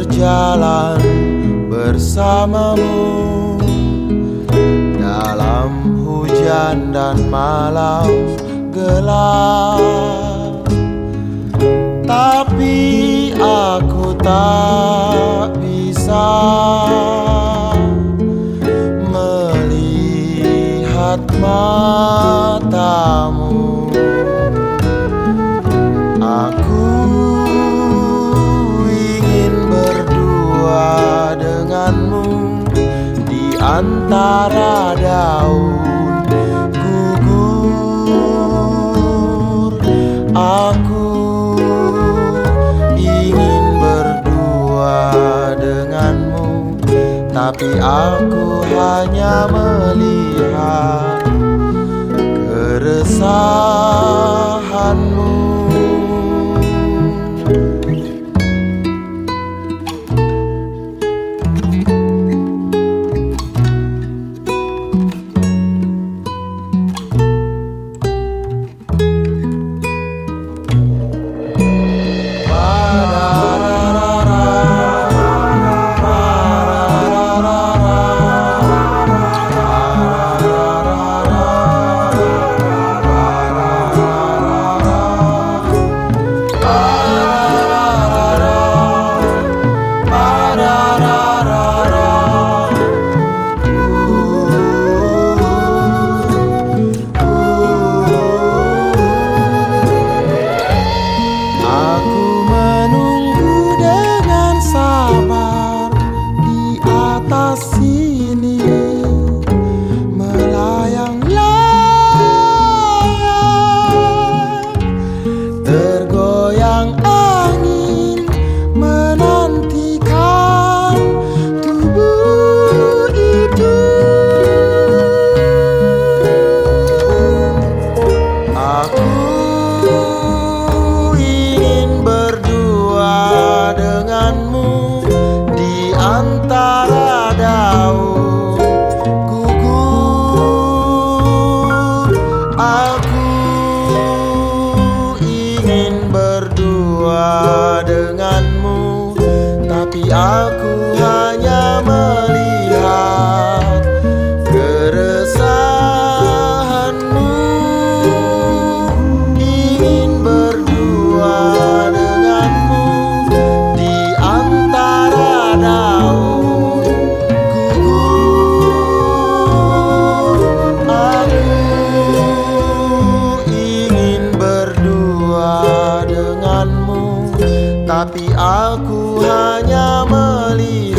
berjalan bersamamu dalam hujan dan malam gelap, tapi aku tak bisa antara daun gugur. Aku ingin berdua denganmu, tapi aku hanya melihat keresahan assim. ingin berdua dengan Tapi aku hanya melihat